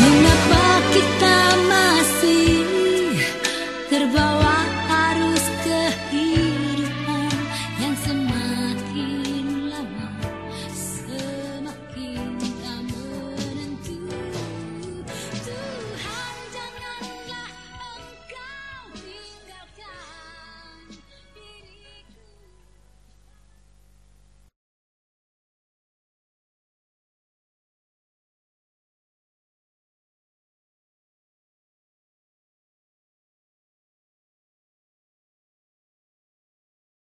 You.